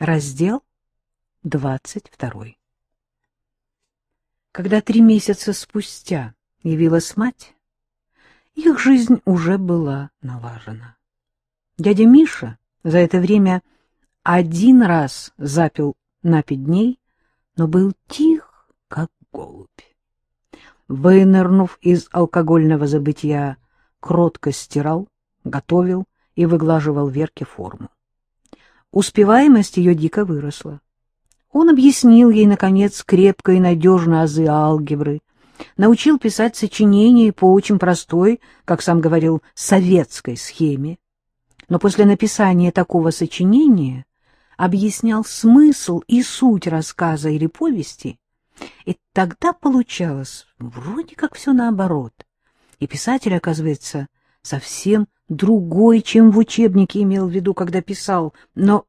Раздел 22. Когда три месяца спустя явилась мать, их жизнь уже была налажена. Дядя Миша за это время один раз запил на пять дней, но был тих, как голубь. Вынырнув из алкогольного забытия, кротко стирал, готовил и выглаживал Верке форму. Успеваемость ее дико выросла. Он объяснил ей, наконец, крепко и надежно азы алгебры, научил писать сочинения по очень простой, как сам говорил, советской схеме. Но после написания такого сочинения объяснял смысл и суть рассказа или повести, и тогда получалось вроде как все наоборот. И писатель, оказывается, совсем другой, чем в учебнике имел в виду, когда писал, но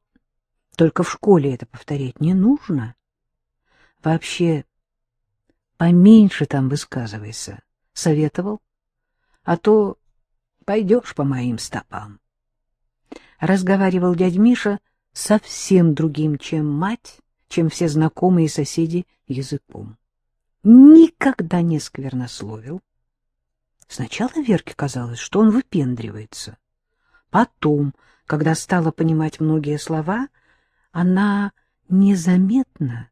только в школе это повторять не нужно. Вообще, поменьше там высказывайся, — советовал, а то пойдешь по моим стопам. Разговаривал дядь Миша совсем другим, чем мать, чем все знакомые и соседи языком. Никогда не сквернословил. Сначала Верке казалось, что он выпендривается. Потом, когда стала понимать многие слова, она незаметно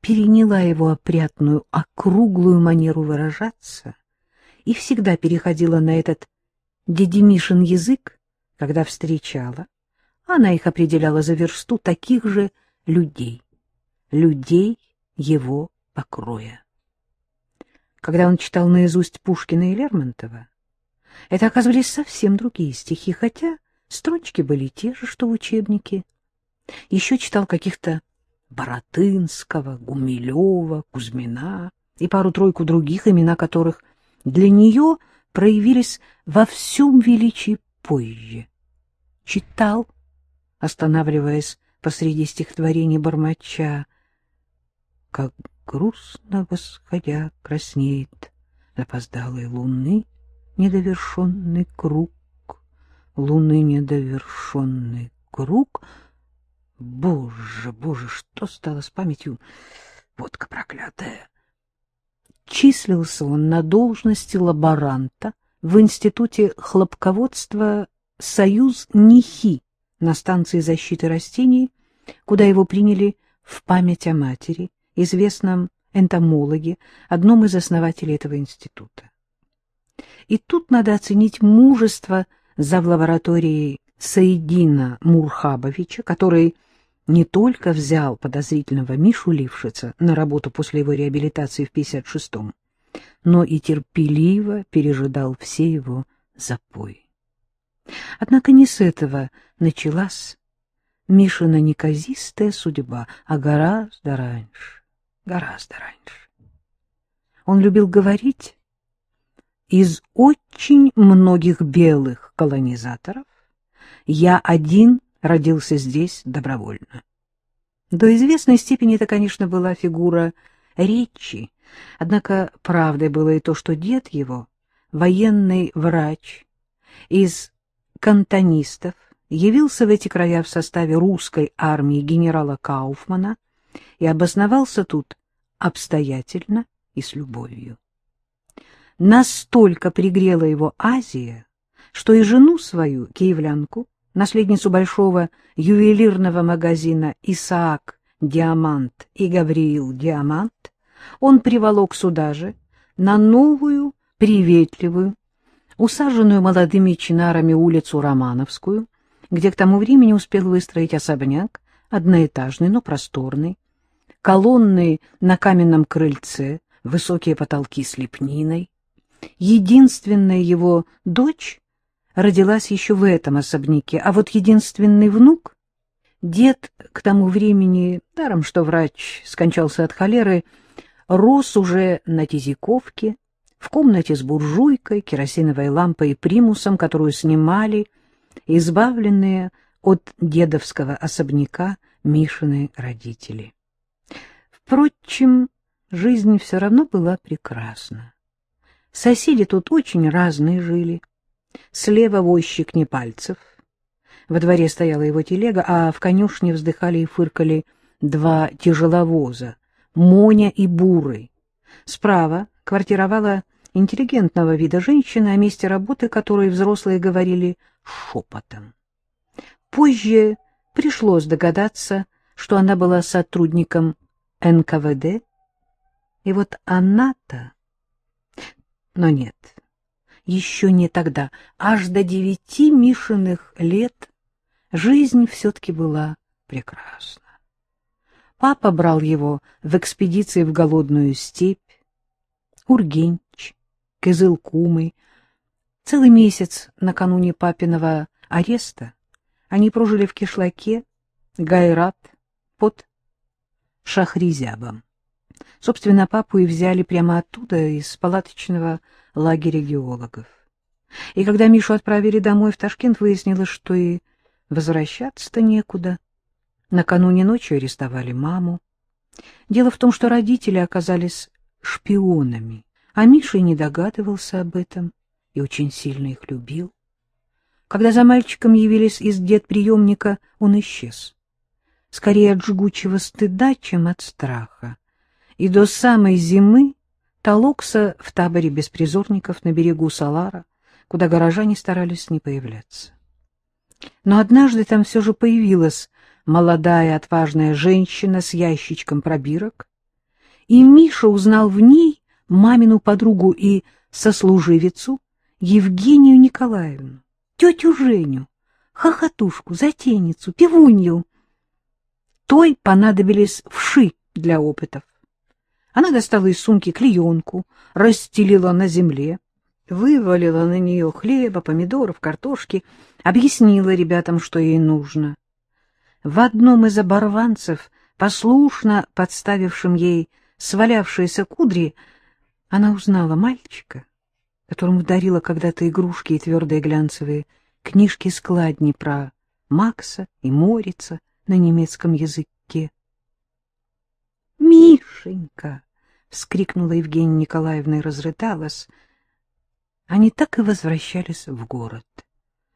переняла его опрятную, округлую манеру выражаться и всегда переходила на этот дедемишин язык, когда встречала. Она их определяла за версту таких же людей, людей его покроя когда он читал наизусть Пушкина и Лермонтова, это оказывались совсем другие стихи, хотя строчки были те же, что в учебнике. Еще читал каких-то Боротынского, Гумилева, Кузьмина и пару-тройку других, имена которых для нее проявились во всем величии позже. Читал, останавливаясь посреди стихотворений Бормача, как грустно восходя краснеет запоздалый луны недовершенный круг, луны недовершенный круг. Боже, боже, что стало с памятью? Водка проклятая! Числился он на должности лаборанта в Институте хлопководства «Союз НИХИ» на станции защиты растений, куда его приняли в память о матери, известном энтомологе, одном из основателей этого института. И тут надо оценить мужество завлаборатории Саидина Мурхабовича, который не только взял подозрительного Мишу Лившица на работу после его реабилитации в 56-м, но и терпеливо пережидал все его запои. Однако не с этого началась Мишина неказистая судьба, а гораздо раньше гораздо раньше. Он любил говорить, из очень многих белых колонизаторов я один родился здесь добровольно. До известной степени это, конечно, была фигура речи, однако правдой было и то, что дед его, военный врач из кантонистов, явился в эти края в составе русской армии генерала Кауфмана и обосновался тут обстоятельно и с любовью. Настолько пригрела его Азия, что и жену свою, киевлянку, наследницу большого ювелирного магазина «Исаак Диамант» и «Гавриил Диамант», он приволок сюда же, на новую, приветливую, усаженную молодыми чинарами улицу Романовскую, где к тому времени успел выстроить особняк, одноэтажный, но просторный, колонны на каменном крыльце, высокие потолки с лепниной. Единственная его дочь родилась еще в этом особняке, а вот единственный внук, дед к тому времени, даром что врач скончался от холеры, рос уже на Тизиковке, в комнате с буржуйкой, керосиновой лампой и примусом, которую снимали, избавленные от дедовского особняка Мишины родители. Впрочем, жизнь все равно была прекрасна. Соседи тут очень разные жили. Слева возчик Непальцев, Во дворе стояла его телега, а в конюшне вздыхали и фыркали два тяжеловоза — Моня и Бурый. Справа квартировала интеллигентного вида женщина, о месте работы которой взрослые говорили шепотом. Позже пришлось догадаться, что она была сотрудником НКВД, и вот она-то... Но нет, еще не тогда, аж до девяти Мишиных лет жизнь все-таки была прекрасна. Папа брал его в экспедиции в голодную степь, Ургенч, Кызылкумы. Целый месяц накануне папиного ареста они прожили в кишлаке Гайрат под Шахризябом. Собственно, папу и взяли прямо оттуда, из палаточного лагеря геологов. И когда Мишу отправили домой в Ташкент, выяснилось, что и возвращаться-то некуда. Накануне ночью арестовали маму. Дело в том, что родители оказались шпионами, а Миша и не догадывался об этом и очень сильно их любил. Когда за мальчиком явились из дед-приемника, он исчез. Скорее от жгучего стыда, чем от страха и до самой зимы толокся в таборе беспризорников на берегу Салара, куда горожане старались не появляться. Но однажды там все же появилась молодая отважная женщина с ящичком пробирок, и Миша узнал в ней мамину подругу и сослуживицу Евгению Николаевну, тетю Женю, хохотушку, затейницу, пивунью. Той понадобились вши для опытов. Она достала из сумки клеенку, расстелила на земле, вывалила на нее хлеба, помидоров, картошки, объяснила ребятам, что ей нужно. В одном из оборванцев, послушно подставившим ей свалявшиеся кудри, она узнала мальчика, которому дарила когда-то игрушки и твердые глянцевые книжки-складни про Макса и Морица на немецком языке. Мишенька! — вскрикнула Евгения Николаевна и разрыдалась. Они так и возвращались в город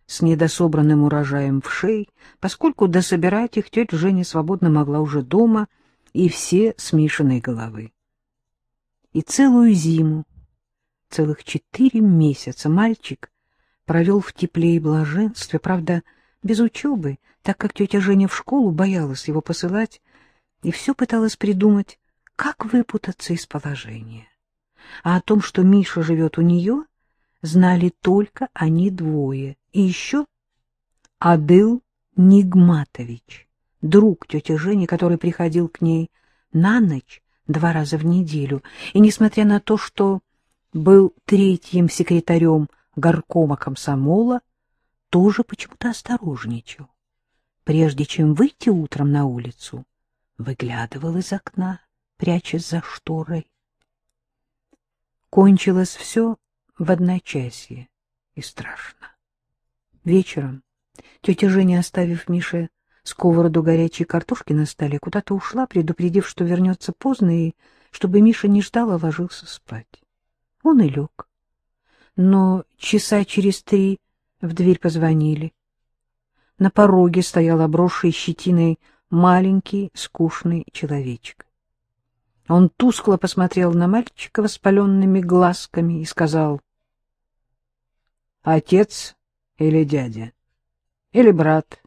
с недособранным урожаем в шей, поскольку дособирать их тетя Женя свободно могла уже дома, и все с Мишиной головы. И целую зиму, целых четыре месяца мальчик провел в тепле и блаженстве, правда, без учебы, так как тетя Женя в школу боялась его посылать, и все пыталась придумать, как выпутаться из положения. А о том, что Миша живет у нее, знали только они двое. И еще Адыл Нигматович, друг тети Жени, который приходил к ней на ночь два раза в неделю. И несмотря на то, что был третьим секретарем горкома комсомола, тоже почему-то осторожничал. Прежде чем выйти утром на улицу, выглядывал из окна, прячась за шторой. Кончилось все в одночасье и страшно. Вечером тетя Женя, оставив Мише сковороду горячей картошки на столе, куда-то ушла, предупредив, что вернется поздно, и чтобы Миша не ждал, а ложился спать. Он и лег. Но часа через три в дверь позвонили. На пороге стоял обросший щетиной маленький, скучный человечек. Он тускло посмотрел на мальчика воспаленными глазками и сказал, «Отец или дядя? Или брат?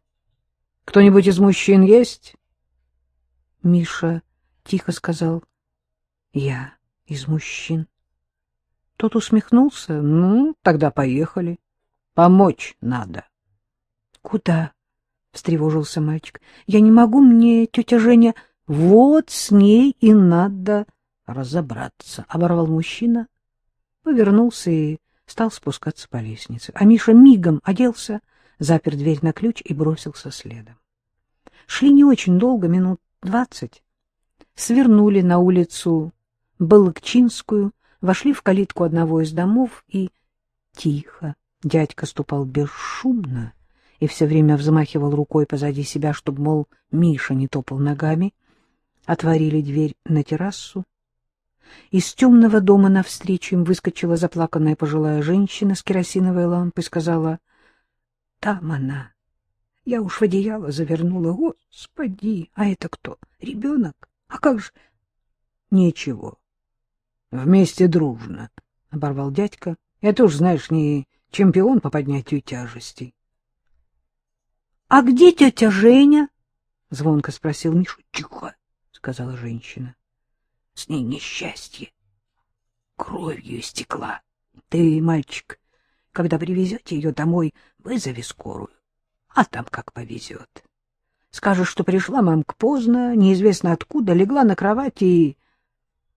Кто-нибудь из мужчин есть?» Миша тихо сказал, «Я из мужчин». Тот усмехнулся, «Ну, тогда поехали. Помочь надо». «Куда?» — встревожился мальчик. — Я не могу, мне тетя Женя... — Вот с ней и надо разобраться, — оборвал мужчина, повернулся и стал спускаться по лестнице. А Миша мигом оделся, запер дверь на ключ и бросился следом. Шли не очень долго, минут двадцать. Свернули на улицу Балыкчинскую, вошли в калитку одного из домов и тихо. Дядька ступал бесшумно, и все время взмахивал рукой позади себя, чтобы, мол, Миша не топал ногами. Отворили дверь на террасу. Из темного дома навстречу им выскочила заплаканная пожилая женщина с керосиновой лампой и сказала, — Там она, Я уж в одеяло завернула. Господи, а это кто? Ребенок? А как же... Ничего. Вместе дружно, — оборвал дядька. Я тоже, знаешь, не чемпион по поднятию тяжестей. — А где тетя Женя? — звонко спросил Миша. — Тихо, — сказала женщина. — С ней несчастье. Кровью истекла. Ты, мальчик, когда привезете ее домой, вызови скорую. А там как повезет. Скажешь, что пришла мамка поздно, неизвестно откуда, легла на кровати и